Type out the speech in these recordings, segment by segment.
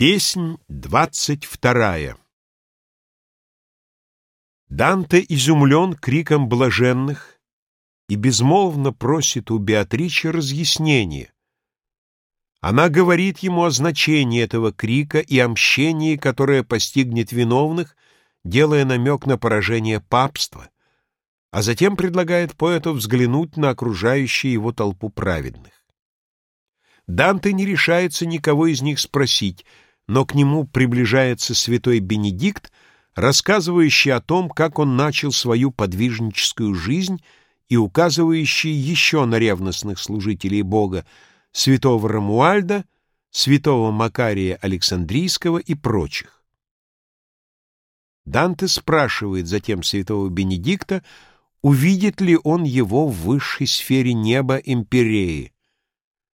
Песнь двадцать вторая Данте изумлен криком блаженных и безмолвно просит у Беатричи разъяснения. Она говорит ему о значении этого крика и о мщении, которое постигнет виновных, делая намек на поражение папства, а затем предлагает поэту взглянуть на окружающую его толпу праведных. Данте не решается никого из них спросить — но к нему приближается святой Бенедикт, рассказывающий о том, как он начал свою подвижническую жизнь и указывающий еще на ревностных служителей Бога святого Рамуальда, святого Макария Александрийского и прочих. Данте спрашивает затем святого Бенедикта, увидит ли он его в высшей сфере неба Империи.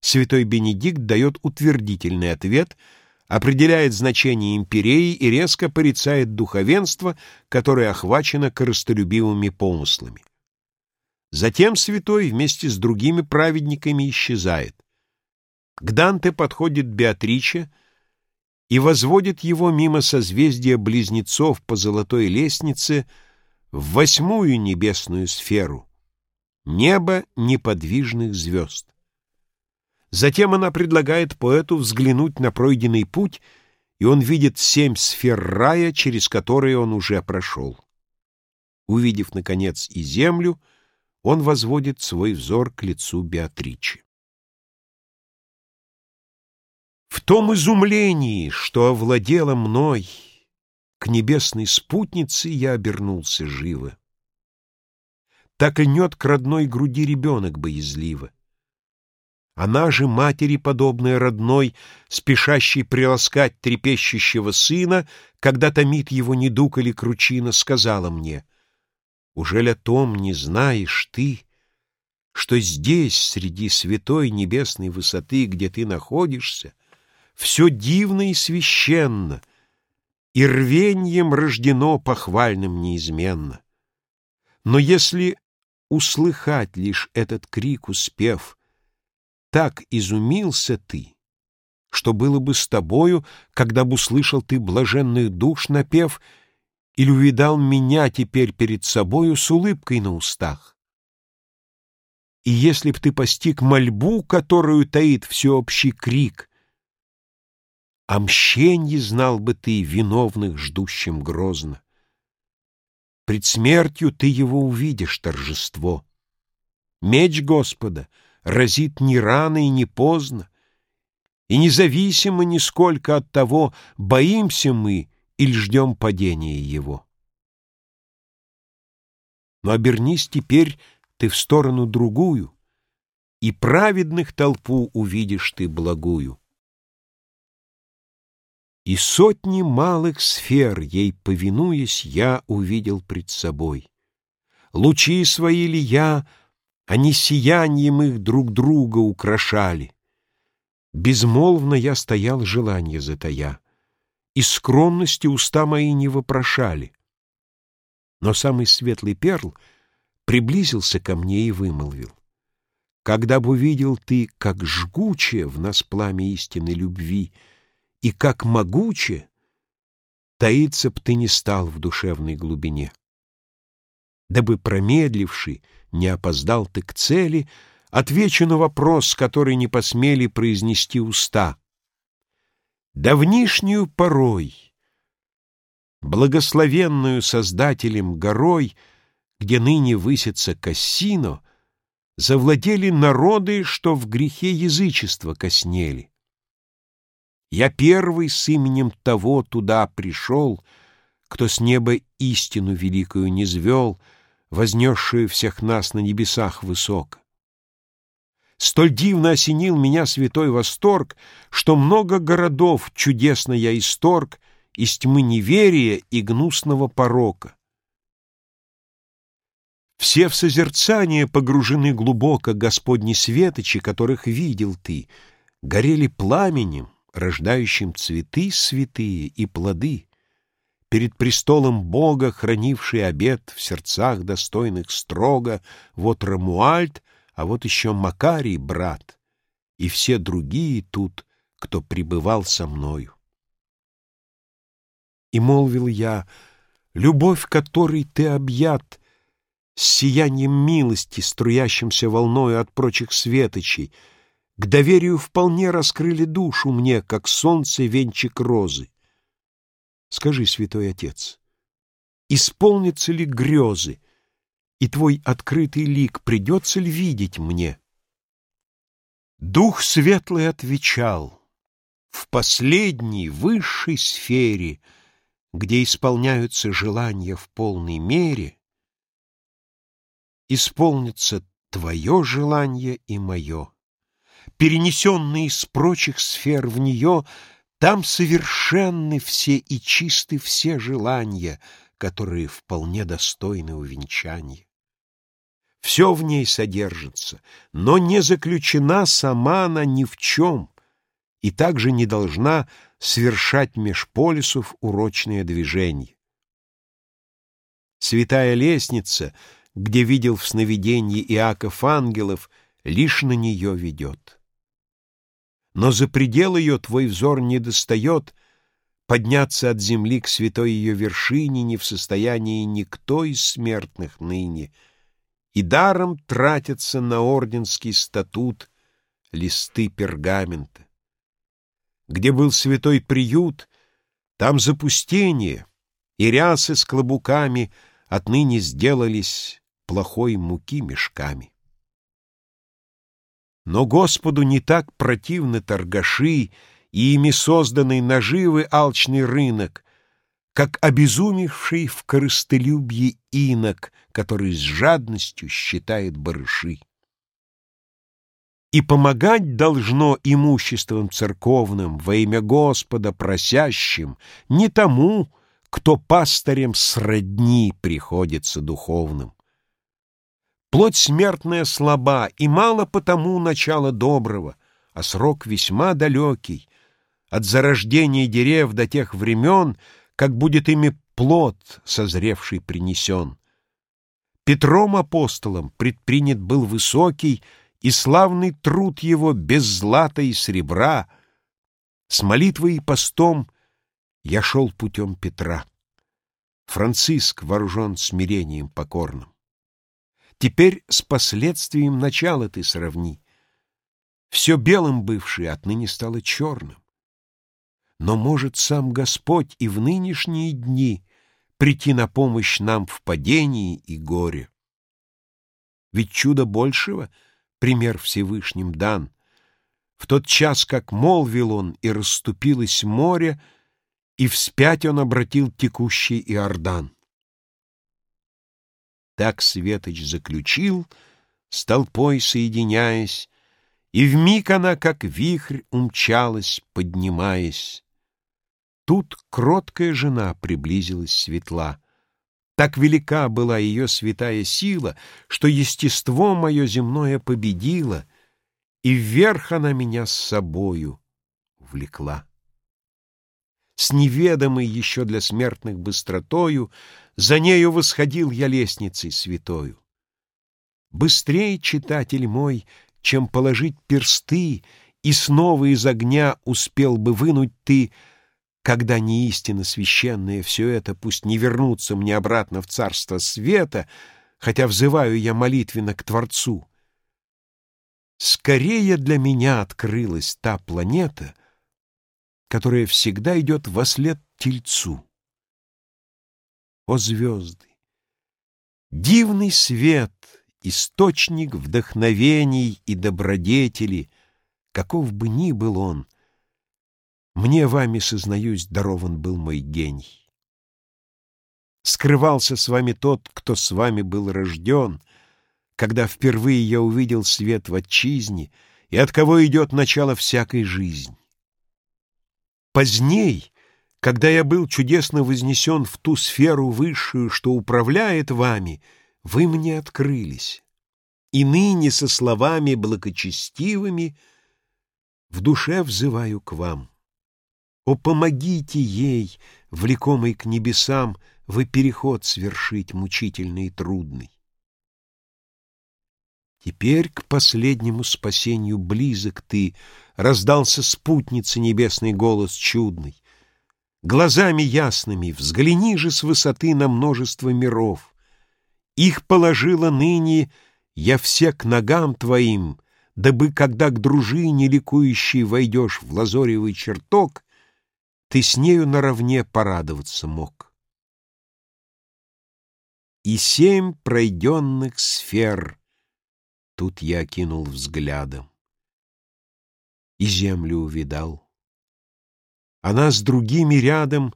Святой Бенедикт дает утвердительный ответ — определяет значение империи и резко порицает духовенство, которое охвачено корыстолюбивыми помыслами. Затем святой вместе с другими праведниками исчезает. К Данте подходит Беатриче и возводит его мимо созвездия близнецов по золотой лестнице в восьмую небесную сферу — небо неподвижных звезд. Затем она предлагает поэту взглянуть на пройденный путь, и он видит семь сфер рая, через которые он уже прошел. Увидев, наконец, и землю, он возводит свой взор к лицу Беатричи. В том изумлении, что овладело мной, к небесной спутнице я обернулся живо. Так льнет к родной груди ребенок боязливо. Она же, матери подобная родной, спешащей приласкать трепещущего сына, когда томит его недуг или кручина, сказала мне, «Ужель о том не знаешь ты, что здесь, среди святой небесной высоты, где ты находишься, все дивно и священно, и рвеньем рождено похвальным неизменно? Но если услыхать лишь этот крик успев — так изумился ты, что было бы с тобою, когда бы услышал ты блаженных душ напев или увидал меня теперь перед собою с улыбкой на устах. И если б ты постиг мольбу, которую таит всеобщий крик, о мщенье знал бы ты виновных, ждущим грозно. Пред смертью ты его увидишь, торжество. Меч Господа — разит не рано и не поздно, и независимо нисколько от того, боимся мы или ждем падения его. Но обернись теперь ты в сторону другую, и праведных толпу увидишь ты благую. И сотни малых сфер, ей повинуясь, я увидел пред собой. Лучи свои ли я они сиянием их друг друга украшали. Безмолвно я стоял желание затая, И скромности уста мои не вопрошали. Но самый светлый перл приблизился ко мне и вымолвил. Когда бы увидел ты, как жгуче в нас пламя истинной любви, И как могуче, таиться б ты не стал в душевной глубине дабы промедливший не опоздал ты к цели, отвечу на вопрос, который не посмели произнести уста. Давнишнюю порой, благословенную Создателем горой, где ныне высится Кассино, завладели народы, что в грехе язычества коснели. Я первый с именем того туда пришел, кто с неба истину великую не звел — вознесшую всех нас на небесах высоко. Столь дивно осенил меня святой восторг, что много городов чудесно я исторг из тьмы неверия и гнусного порока. Все в созерцание погружены глубоко Господни светочи, которых видел ты, горели пламенем, рождающим цветы святые и плоды перед престолом Бога, хранивший обет в сердцах достойных строго, вот Рамуальд, а вот еще Макарий, брат, и все другие тут, кто пребывал со мною. И молвил я, любовь, которой ты объят, С сиянием милости, струящимся волною От прочих светочей, К доверию вполне раскрыли душу мне, Как солнце венчик розы. Скажи, святой отец, исполнятся ли грезы, И твой открытый лик придется ли видеть мне? Дух светлый отвечал, в последней, высшей сфере — где исполняются желания в полной мере, исполнится твое желание и мое. Перенесенные из прочих сфер в нее, там совершенны все и чисты все желания, которые вполне достойны увенчания. Все в ней содержится, но не заключена сама она ни в чем, и также не должна совершать меж полюсов урочное движение. Святая лестница, где видел в сновидении Иаков ангелов, лишь на нее ведет. Но за предел ее твой взор не достает, подняться от земли к святой ее вершине не в состоянии никто из смертных ныне, и даром тратятся на орденский статут листы пергамента. Где был святой приют, там запустение, и рясы с клобуками отныне сделались плохой муки мешками. Но Господу не так противны торгаши и ими созданный наживы алчный рынок, как обезумевший в корыстолюбье инок, который с жадностью считает барыши. И помогать должно имуществом церковным во имя Господа просящим не тому, кто пастырем сродни приходится духовным. Плоть смертная слаба, и мало потому начала доброго, а срок весьма далекий, от зарождения дерев до тех времен, как будет ими плод, созревший, принесен. Петром апостолом предпринят был высокий, и славный труд его без злата и сребра. С молитвой и постом я шел путем Петра. Франциск вооружен смирением покорным. Теперь с последствием начала ты сравни. Все белым бывшее отныне стало черным. Но может сам Господь и в нынешние дни прийти на помощь нам в падении и горе. Ведь чудо большего — пример Всевышним дан. В тот час, как молвил он, и расступилось море, и вспять он обратил текущий Иордан. Так Светоч заключил, с толпой соединяясь, и вмиг она, как вихрь, умчалась, поднимаясь. Тут кроткая жена приблизилась светла. Так велика была ее святая сила, что естество мое земное победило, и вверх она меня с собою влекла. С неведомой еще для смертных быстротою за нею восходил я лестницей святою. Быстрее, читатель мой, чем положить персты, и снова из огня успел бы вынуть ты — когда не истина священная все это, пусть не вернутся мне обратно в царство света, хотя взываю я молитвенно к Творцу. Скорее для меня открылась та планета, которая всегда идет во след Тельцу. О звезды! Дивный свет, источник вдохновений и добродетели, каков бы ни был он, мне вами, сознаюсь, дарован был мой гений. Скрывался с вами тот, кто с вами был рожден, когда впервые я увидел свет в отчизне и от кого идет начало всякой жизни. Поздней, когда я был чудесно вознесен в ту сферу высшую, что управляет вами, вы мне открылись, и ныне со словами благочестивыми в душе взываю к вам. О, помогите ей, влекомой к небесам, Вы переход свершить мучительный и трудный. Теперь к последнему спасению близок ты, Раздался спутницы небесный голос чудный. Глазами ясными взгляни же с высоты на множество миров. Их положила ныне я все к ногам твоим, дабы, когда к дружине ликующей войдешь в лазоревый чертог, ты с нею наравне порадоваться мог. И семь пройденных сфер тут я окинул взглядом и землю увидал. Она с другими рядом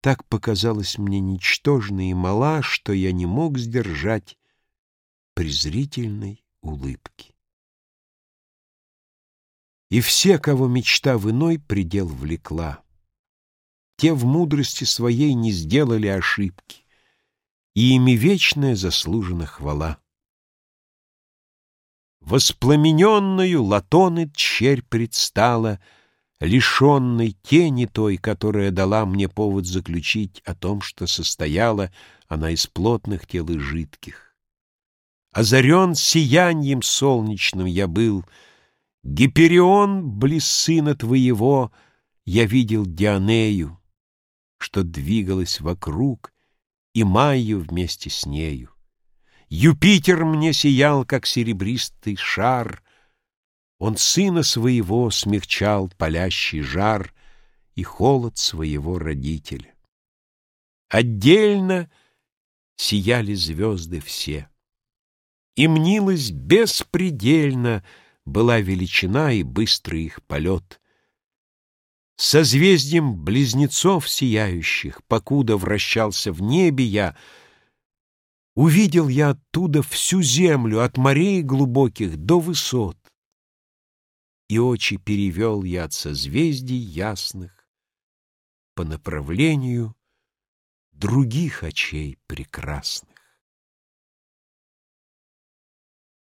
так показалась мне ничтожной и мала, что я не мог сдержать презрительной улыбки. И все, кого мечта в иной предел влекла, те в мудрости своей не сделали ошибки, и ими вечная заслужена хвала. Воспламененную латоны черь предстала, лишенной тени той, которая дала мне повод заключить о том, что состояла она из плотных тел и жидких. Озарен сиянием солнечным я был, Гиперион, близ сына твоего, я видел Дионею, что двигалась вокруг, и Майю вместе с нею. Юпитер мне сиял, как серебристый шар, Он сына своего смягчал палящий жар И холод своего родителя. Отдельно сияли звезды все. И мнилось беспредельно Была величина и быстрый их полет. Созвездием близнецов сияющих, Покуда вращался в небе я, Увидел я оттуда всю землю, От морей глубоких до высот. И очи перевел я от созвездий ясных По направлению других очей прекрасных.